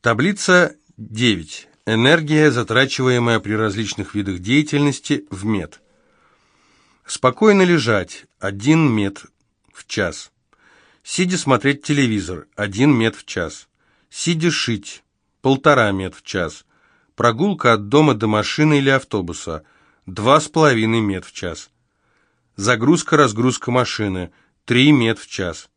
Таблица 9. Энергия, затрачиваемая при различных видах деятельности в мет. Спокойно лежать – 1 мет в час. Сидя смотреть телевизор – 1 мет в час. Сидя шить – 1,5 мет в час. Прогулка от дома до машины или автобуса – 2,5 мет в час. Загрузка-разгрузка машины – 3 мет в час.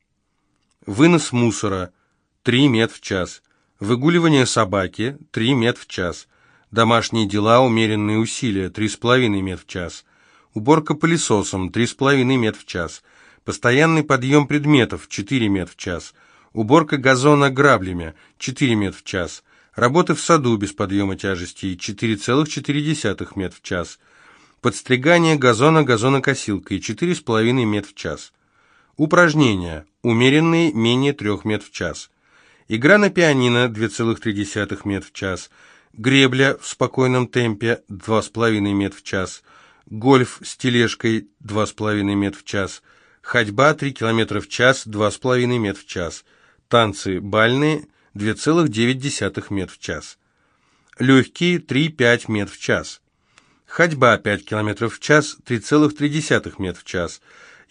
Вынос мусора – 3 мет в час. Выгуливание собаки – 3 мет в час. Домашние дела, умеренные усилия – 3,5 мет в час. Уборка пылесосом – 3,5 мет в час. Постоянный подъем предметов – 4 мет в час. Уборка газона граблями – 4 мет в час. Работы в саду без подъема тяжестей – 4,4 мет в час. Подстригание газона газонокосилкой – 4,5 мет в час. Упражнения. Умеренные – менее 3 мет в час. Игра на пианино 2,3 мет в час. Гребля в спокойном темпе 2,5 мет в час. Гольф с тележкой 2,5 мет в час. Ходьба 3 км в час 2,5 мет в час. Танцы бальные 2,9 мет в час. Легкие 3-5 мет в час. Ходьба 5 км в час 3,3 мет в час.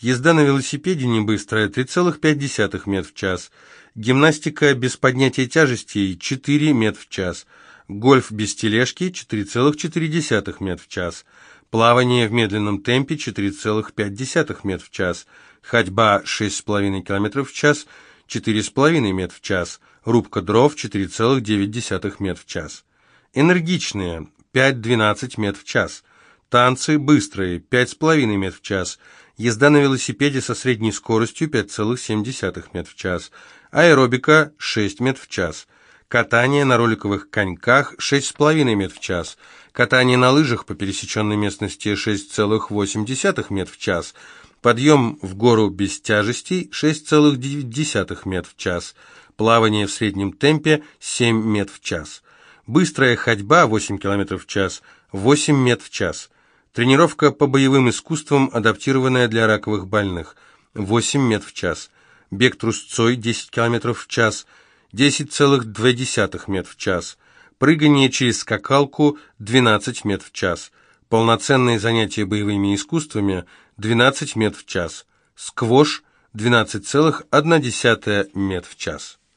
Езда на велосипеде не быстрая 3,5 мет в час. Гимнастика без поднятия тяжестей 4 мет в час. Гольф без тележки 4,4 мет в час. Плавание в медленном темпе 4,5 мет в час. Ходьба 6,5 км в час 4,5 мет в час. Рубка дров 4,9 мет в час. Энергичные 5-12 мет в час. Танцы быстрые 5,5 мет в час. Езда на велосипеде со средней скоростью 5,7 мет в час. Аэробика 6 мет в час. Катание на роликовых коньках 6,5 мет в час. Катание на лыжах по пересеченной местности 6,8 мет в час. Подъем в гору без тяжестей 6,9 мет в час. Плавание в среднем темпе 7 мет в час. Быстрая ходьба 8 км в час 8 мет в час. Тренировка по боевым искусствам, адаптированная для раковых больных. 8 мет в час. Бег трусцой 10 км в час. 10,2 мет в час. Прыгание через скакалку 12 мет в час. Полноценные занятия боевыми искусствами 12 мет в час. Сквош 12,1 мет в час.